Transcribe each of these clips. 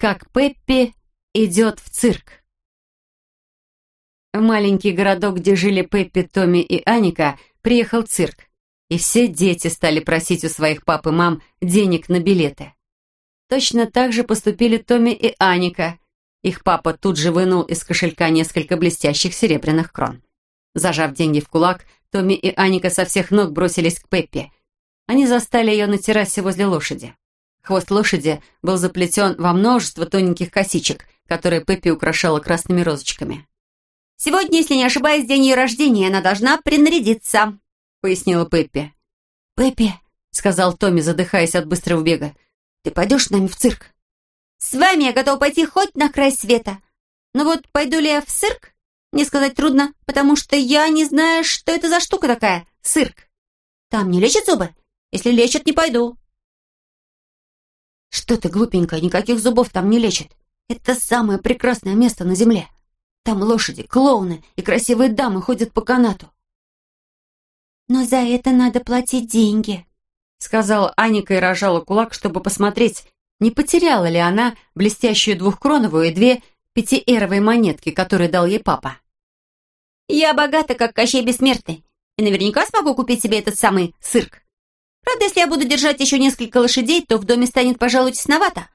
Как Пеппи идет в цирк. В маленький городок, где жили Пеппи, Томми и Аника, приехал цирк, и все дети стали просить у своих пап и мам денег на билеты. Точно так же поступили Томми и Аника. Их папа тут же вынул из кошелька несколько блестящих серебряных крон. Зажав деньги в кулак, Томми и Аника со всех ног бросились к Пеппи. Они застали ее на террасе возле лошади. Хвост лошади был заплетен во множество тоненьких косичек, которые Пеппи украшала красными розочками. «Сегодня, если не ошибаюсь, день ее рождения, она должна принарядиться», — пояснила Пеппи. «Пеппи», — сказал Томми, задыхаясь от быстрого бега, — «ты пойдешь с нами в цирк?» «С вами я готова пойти хоть на край света. Но вот пойду ли я в цирк, мне сказать трудно, потому что я не знаю, что это за штука такая, цирк. Там не лечат зубы? Если лечат, не пойду». «Что ты, глупенькая, никаких зубов там не лечат. Это самое прекрасное место на земле. Там лошади, клоуны и красивые дамы ходят по канату». «Но за это надо платить деньги», — сказала Аника и рожала кулак, чтобы посмотреть, не потеряла ли она блестящую двухкроновую и две пятиэровые монетки, которые дал ей папа. «Я богата, как Кощей Бессмертный, и наверняка смогу купить себе этот самый цирк. Правда, если я буду держать еще несколько лошадей, то в доме станет, пожалуй, тесновато.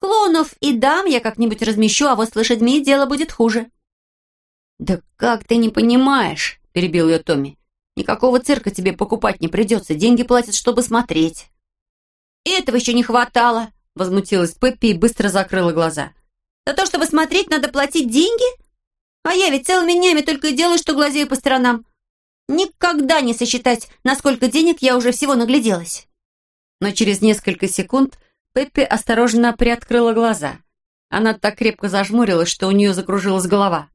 Клоунов и дам я как-нибудь размещу, а вот с лошадьми дело будет хуже». «Да как ты не понимаешь?» — перебил ее Томми. «Никакого цирка тебе покупать не придется, деньги платят, чтобы смотреть». И «Этого еще не хватало», — возмутилась Пеппи и быстро закрыла глаза. «За то, чтобы смотреть, надо платить деньги? А я ведь целыми днями только и делаю, что глазею по сторонам. Никогда не сосчитать, насколько денег я уже всего нагляделась». Но через несколько секунд Пеппи осторожно приоткрыла глаза. Она так крепко зажмурилась, что у нее закружилась голова.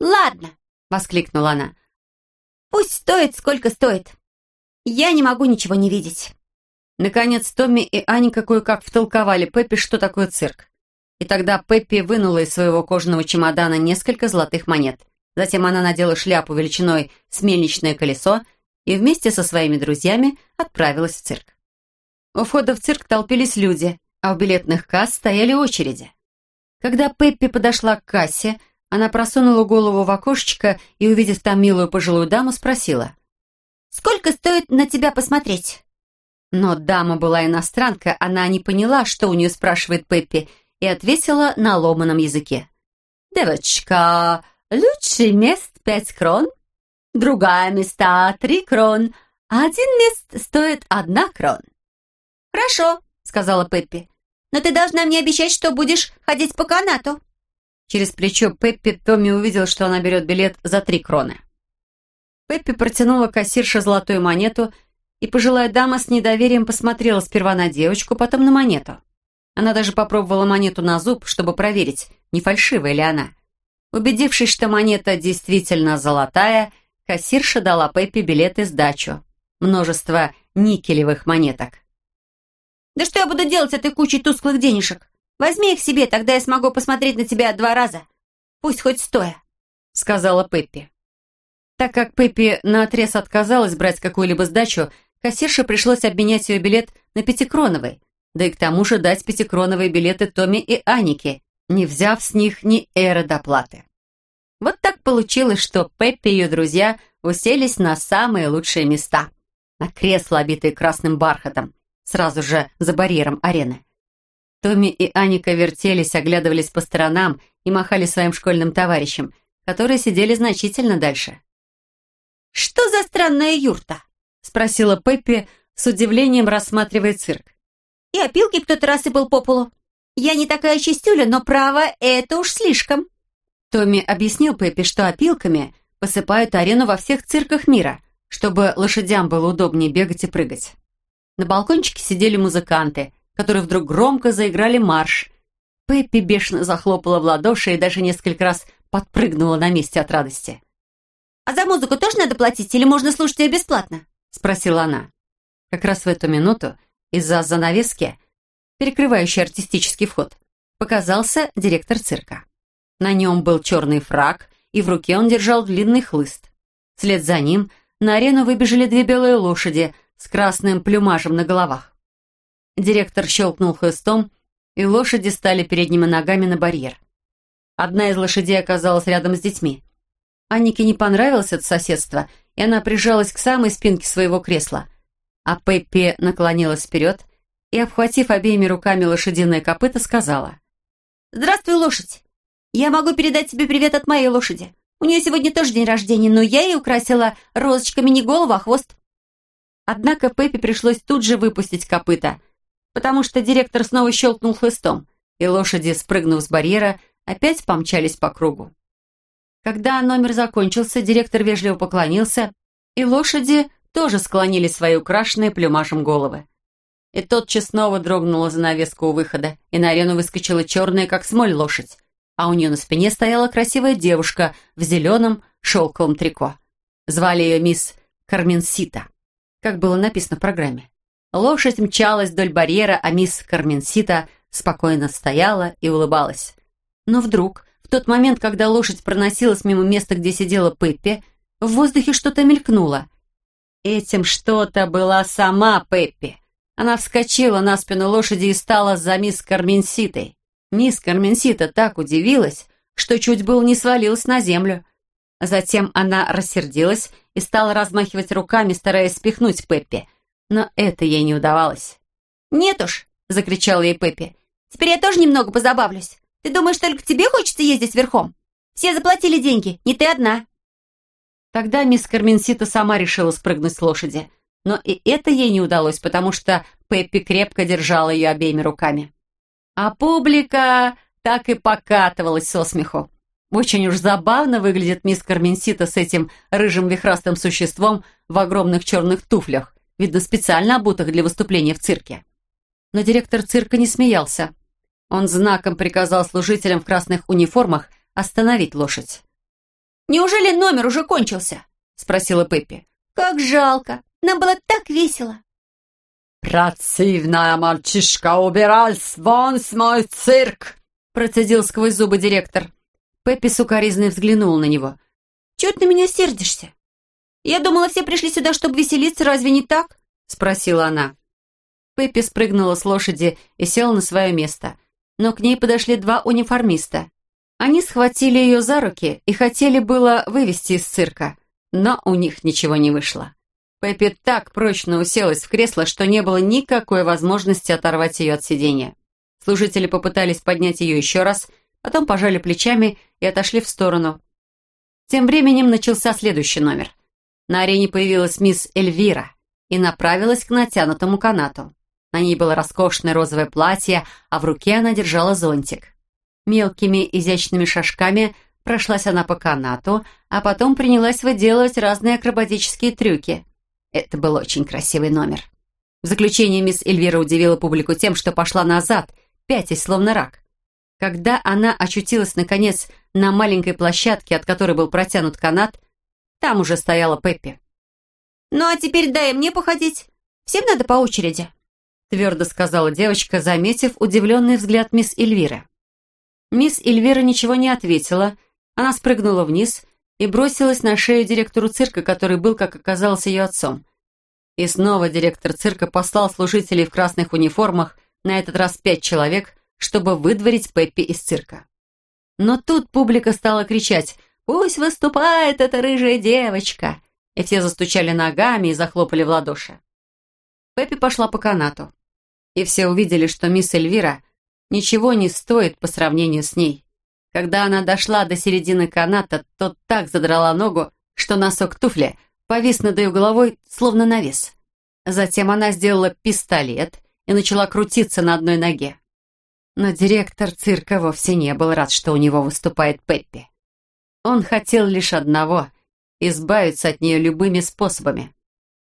«Ладно», — воскликнула она. «Пусть стоит, сколько стоит. Я не могу ничего не видеть». Наконец Томми и Аника кое-как втолковали Пеппи, что такое цирк. И тогда Пеппи вынула из своего кожаного чемодана несколько золотых монет. Затем она надела шляпу величиной с мельничное колесо и вместе со своими друзьями отправилась в цирк. У входа в цирк толпились люди, а у билетных касс стояли очереди. Когда Пеппи подошла к кассе, она просунула голову в окошечко и, увидев там милую пожилую даму, спросила. «Сколько стоит на тебя посмотреть?» Но дама была иностранка, она не поняла, что у нее спрашивает Пеппи, и ответила на ломаном языке. «Девочка, Лучший мест пять крон, другая места три крон, а один мест стоит одна крон. «Хорошо», — сказала Пеппи, «но ты должна мне обещать, что будешь ходить по канату». Через плечо Пеппи Томми увидел, что она берет билет за три кроны. Пеппи протянула кассирше золотую монету, и пожилая дама с недоверием посмотрела сперва на девочку, потом на монету. Она даже попробовала монету на зуб, чтобы проверить, не фальшивая ли она. Убедившись, что монета действительно золотая, кассирша дала Пеппи билет и сдачу. Множество никелевых монеток. «Да что я буду делать с этой кучей тусклых денежек? Возьми их себе, тогда я смогу посмотреть на тебя два раза. Пусть хоть стоя», — сказала Пеппи. Так как Пеппи наотрез отказалась брать какую-либо сдачу, кассирше пришлось обменять ее билет на пятикроновый, да и к тому же дать пятикроновые билеты Томми и Анике, не взяв с них ни эра доплаты. Вот так получилось, что Пеппи и ее друзья уселись на самые лучшие места. На кресло, обитые красным бархатом, сразу же за барьером арены. Томми и Аника вертелись, оглядывались по сторонам и махали своим школьным товарищам, которые сидели значительно дальше. «Что за странная юрта?» — спросила Пеппи, с удивлением рассматривая цирк. «И опилки кто-то рассыпал по полу. Я не такая чистюля, но право, это уж слишком». Томми объяснил Пеппи, что опилками посыпают арену во всех цирках мира, чтобы лошадям было удобнее бегать и прыгать. На балкончике сидели музыканты, которые вдруг громко заиграли марш. Пеппи бешено захлопала в ладоши и даже несколько раз подпрыгнула на месте от радости. «А за музыку тоже надо платить или можно слушать ее бесплатно?» — спросила она. Как раз в эту минуту из-за занавески перекрывающий артистический вход, показался директор цирка. На нем был черный фраг, и в руке он держал длинный хлыст. Вслед за ним на арену выбежали две белые лошади с красным плюмажем на головах. Директор щелкнул хлыстом, и лошади стали передними ногами на барьер. Одна из лошадей оказалась рядом с детьми. Аннике не понравилось это соседство, и она прижалась к самой спинке своего кресла. А Пеппи наклонилась вперед и, обхватив обеими руками лошадиное копыто, сказала. «Здравствуй, лошадь! Я могу передать тебе привет от моей лошади. У нее сегодня тоже день рождения, но я ей украсила розочками не голову, а хвост». Однако Пеппи пришлось тут же выпустить копыта, потому что директор снова щелкнул хлыстом, и лошади, спрыгнув с барьера, опять помчались по кругу. Когда номер закончился, директор вежливо поклонился, и лошади тоже склонили свои украшенные плюмажем головы. И тотчас снова дрогнула занавеска у выхода, и на арену выскочила черная, как смоль, лошадь, а у нее на спине стояла красивая девушка в зеленом шелковом трико. Звали ее мисс Карменсита, как было написано в программе. Лошадь мчалась вдоль барьера, а мисс Карменсита спокойно стояла и улыбалась. Но вдруг, в тот момент, когда лошадь проносилась мимо места, где сидела Пеппи, в воздухе что-то мелькнуло. Этим что-то была сама Пеппи. Она вскочила на спину лошади и стала за мисс Карменситой. Мисс Карменсита так удивилась, что чуть было не свалилась на землю. Затем она рассердилась и стала размахивать руками, стараясь спихнуть Пеппи. Но это ей не удавалось. «Нет уж!» — закричала ей Пеппи. «Теперь я тоже немного позабавлюсь. Ты думаешь, только тебе хочется ездить верхом? Все заплатили деньги, не ты одна». Тогда мисс Карменсита сама решила спрыгнуть с лошади. Но и это ей не удалось, потому что Пеппи крепко держала ее обеими руками. А публика так и покатывалась со смеху. Очень уж забавно выглядит мисс Карменсита с этим рыжим вихрастым существом в огромных черных туфлях, видно, специально обутых для выступления в цирке. Но директор цирка не смеялся. Он знаком приказал служителям в красных униформах остановить лошадь. «Неужели номер уже кончился?» — спросила Пеппи. «Как жалко! Нам было так весело!» «Противная мальчишка, убирался вон с мой цирк!» процедил сквозь зубы директор. Пеппи сукоризной взглянул на него. «Чего ты на меня сердишься? Я думала, все пришли сюда, чтобы веселиться, разве не так?» спросила она. Пеппи спрыгнула с лошади и села на свое место но к ней подошли два униформиста. Они схватили ее за руки и хотели было вывести из цирка, но у них ничего не вышло. Пеппи так прочно уселась в кресло, что не было никакой возможности оторвать ее от сидения. Служители попытались поднять ее еще раз, потом пожали плечами и отошли в сторону. Тем временем начался следующий номер. На арене появилась мисс Эльвира и направилась к натянутому канату. На ней было роскошное розовое платье, а в руке она держала зонтик. Мелкими изящными шажками прошлась она по канату, а потом принялась выделывать разные акробатические трюки. Это был очень красивый номер. В заключение мисс Эльвира удивила публику тем, что пошла назад, пятясь, словно рак. Когда она очутилась, наконец, на маленькой площадке, от которой был протянут канат, там уже стояла Пеппи. «Ну а теперь дай мне походить. Всем надо по очереди», твердо сказала девочка, заметив удивленный взгляд мисс Эльвиры. Мисс Эльвира ничего не ответила. Она спрыгнула вниз и бросилась на шею директору цирка, который был, как оказалось, ее отцом. И снова директор цирка послал служителей в красных униформах, на этот раз пять человек, чтобы выдворить Пеппи из цирка. Но тут публика стала кричать «Пусть выступает эта рыжая девочка!» И все застучали ногами и захлопали в ладоши. Пеппи пошла по канату и все увидели, что мисс Эльвира ничего не стоит по сравнению с ней. Когда она дошла до середины каната, то так задрала ногу, что носок туфли повис над ее головой, словно навес. Затем она сделала пистолет и начала крутиться на одной ноге. Но директор цирка вовсе не был рад, что у него выступает Пеппи. Он хотел лишь одного — избавиться от нее любыми способами.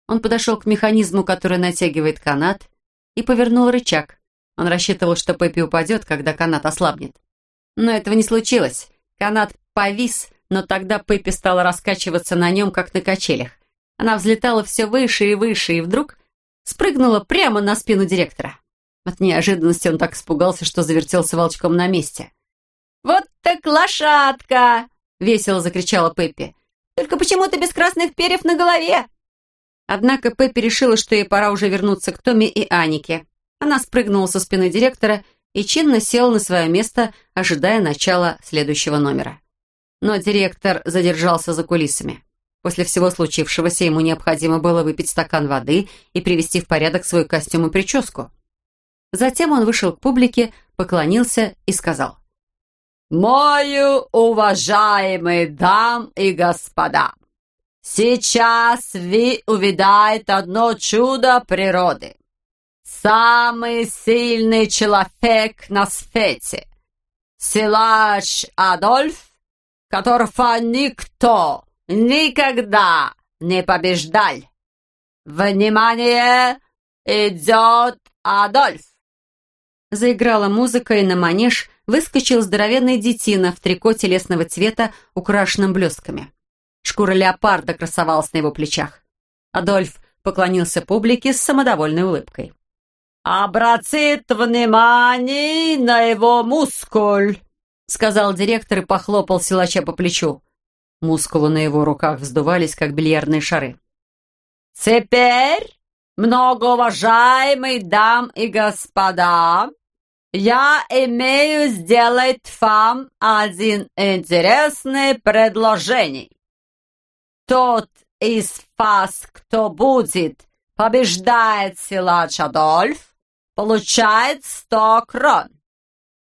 Он подошел к механизму, который натягивает канат, и повернул рычаг. Он рассчитывал, что Пеппи упадет, когда канат ослабнет. Но этого не случилось. Канат повис, но тогда Пеппи стала раскачиваться на нем, как на качелях. Она взлетала все выше и выше, и вдруг спрыгнула прямо на спину директора. От неожиданности он так испугался, что завертелся волчком на месте. «Вот так лошадка!» — весело закричала Пеппи. «Только почему-то без красных перьев на голове!» Однако Пеппи решила, что ей пора уже вернуться к Томе и Анике. Она спрыгнула со спины директора и чинно сел на свое место, ожидая начала следующего номера. Но директор задержался за кулисами. После всего случившегося ему необходимо было выпить стакан воды и привести в порядок свой костюм и прическу. Затем он вышел к публике, поклонился и сказал. «Мою уважаемые дам и господа, сейчас вы увидаете одно чудо природы. Самый сильный человек на свете. Силач Адольф, которого никто никогда не побеждал. Внимание! Идет Адольф! Заиграла музыка, и на манеж выскочил здоровенный детина в трико телесного цвета, украшенном блестками. Шкура леопарда красовалась на его плечах. Адольф поклонился публике с самодовольной улыбкой. «Обратит внимание на его мускуль!» Сказал директор и похлопал силача по плечу. Мускулы на его руках вздувались, как бильярдные шары. «Теперь, многоуважаемые дам и господа, я имею сделать вам один интересный предложение. Тот из вас, кто будет побеждает силач Адольф, получает сто крон.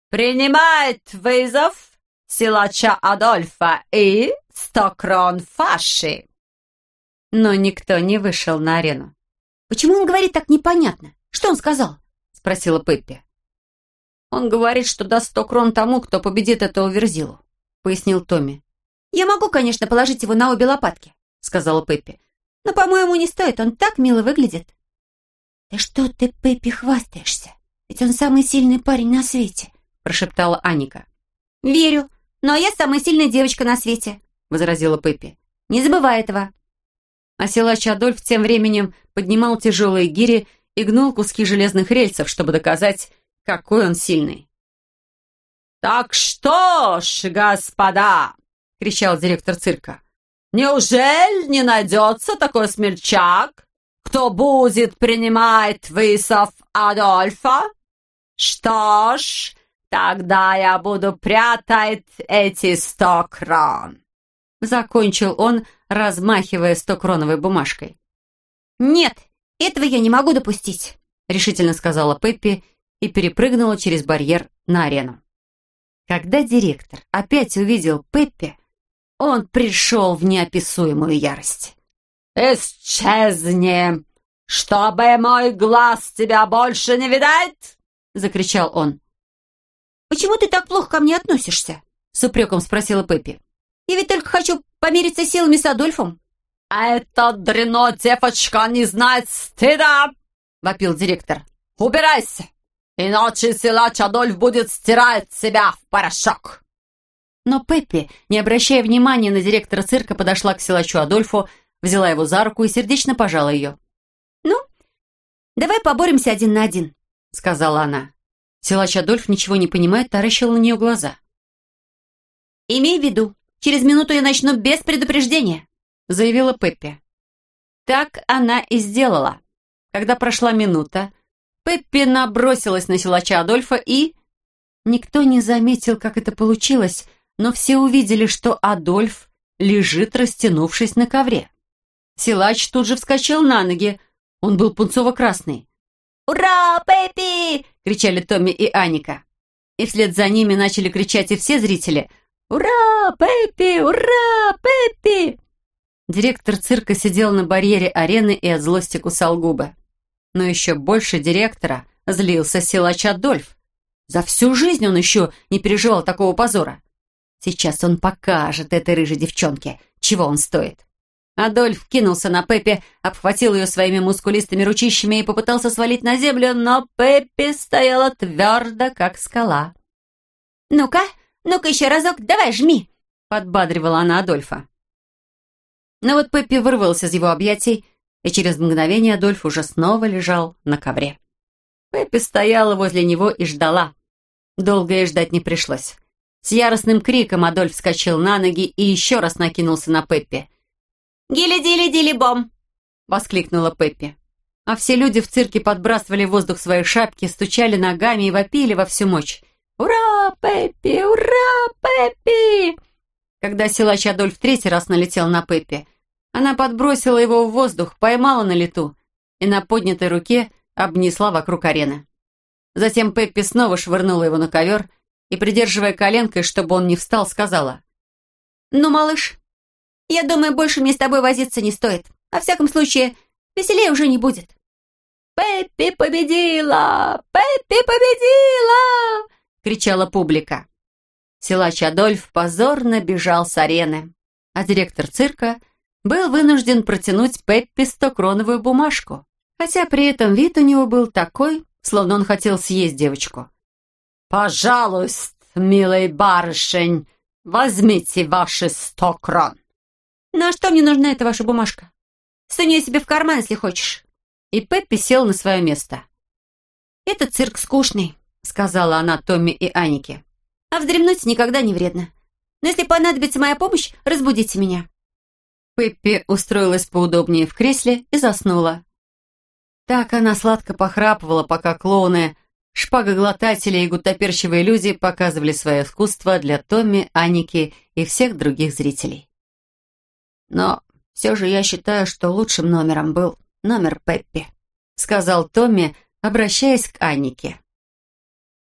Принимает вызов силача Адольфа и сто крон фаши. Но никто не вышел на арену. «Почему он говорит так непонятно? Что он сказал?» — спросила Пеппи. «Он говорит, что даст сто крон тому, кто победит этого Верзилу», — пояснил Томми. «Я могу, конечно, положить его на обе лопатки», — сказала Пеппи. «Но, по-моему, не стоит, он так мило выглядит». «Да что ты, Пеппи, хвастаешься? Ведь он самый сильный парень на свете», — прошептала Аника. «Верю, но я самая сильная девочка на свете», — возразила Пеппи. «Не забывай этого». А силач Адольф тем временем поднимал тяжелые гири и гнул куски железных рельсов, чтобы доказать, какой он сильный. «Так что ж, господа!» — кричал директор цирка. «Неужели не найдется такой смельчак, кто будет принимать высов Адольфа? Что ж, тогда я буду прятать эти сто крон!» Закончил он, размахивая стокроновой бумажкой. «Нет, этого я не могу допустить», — решительно сказала Пеппи и перепрыгнула через барьер на арену. Когда директор опять увидел Пеппи, он пришел в неописуемую ярость. «Исчезни, чтобы мой глаз тебя больше не видать!» — закричал он. «Почему ты так плохо ко мне относишься?» — с упреком спросила Пеппи. «Я ведь только хочу помириться силами с Адольфом». «Эта дрено девочка не знает стыда!» — вопил директор. «Убирайся, иначе силач Адольф будет стирать себя в порошок!» Но Пеппи, не обращая внимания на директора цирка, подошла к силачу Адольфу, взяла его за руку и сердечно пожала ее. «Ну, давай поборемся один на один», — сказала она. Силач Адольф ничего не понимает, таращил на нее глаза. «Имей в виду, через минуту я начну без предупреждения», — заявила Пеппи. Так она и сделала. Когда прошла минута, Пеппи набросилась на силача Адольфа и... Никто не заметил, как это получилось, но все увидели, что Адольф лежит, растянувшись на ковре. Силач тут же вскочил на ноги. Он был пунцово-красный. «Ура, Пеппи!» — кричали Томми и Аника. И вслед за ними начали кричать и все зрители. «Ура, Пеппи! Ура, Пеппи!» Директор цирка сидел на барьере арены и от злости кусал губы. Но еще больше директора злился силач Адольф. За всю жизнь он еще не переживал такого позора. Сейчас он покажет этой рыжей девчонке, чего он стоит. Адольф кинулся на Пеппи, обхватил ее своими мускулистыми ручищами и попытался свалить на землю, но Пеппи стояла твердо, как скала. «Ну-ка, ну-ка еще разок, давай, жми!» — подбадривала она Адольфа. Но вот Пеппи вырвался из его объятий, и через мгновение Адольф уже снова лежал на ковре. Пеппи стояла возле него и ждала. Долго ей ждать не пришлось. С яростным криком Адольф вскочил на ноги и еще раз накинулся на Пеппи. «Гили-дили-дили-бом!» — воскликнула Пеппи. а все люди в цирке подбрасывали в воздух свои шапки, стучали ногами и вопили во всю мощь. «Ура, Пеппи! Ура, Пеппи!» Когда силач Адольф третий раз налетел на Пеппи, она подбросила его в воздух, поймала на лету и на поднятой руке обнесла вокруг арены. Затем Пеппи снова швырнула его на ковер и, придерживая коленкой, чтобы он не встал, сказала. «Ну, малыш, я думаю, больше мне с тобой возиться не стоит. Во всяком случае, веселее уже не будет». «Пеппи победила! Пеппи победила!» — кричала публика. Силач Адольф позорно бежал с арены, а директор цирка был вынужден протянуть Пеппи стокроновую бумажку, хотя при этом вид у него был такой, словно он хотел съесть девочку. «Пожалуйста, милый барышень, возьмите ваши сто крон». «Ну а что мне нужна эта ваша бумажка? Сунь ее себе в карман, если хочешь» и Пеппи сел на свое место. «Этот цирк скучный», — сказала она Томми и Анике. «А вздремнуть никогда не вредно. Но если понадобится моя помощь, разбудите меня». Пеппи устроилась поудобнее в кресле и заснула. Так она сладко похрапывала, пока клоуны, шпагоглотатели и гутоперщивые люди показывали свое искусство для Томми, Аники и всех других зрителей. Но все же я считаю, что лучшим номером был номер Пеппи», — сказал Томми, обращаясь к Аннике.